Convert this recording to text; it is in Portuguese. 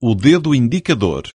o dedo indicador.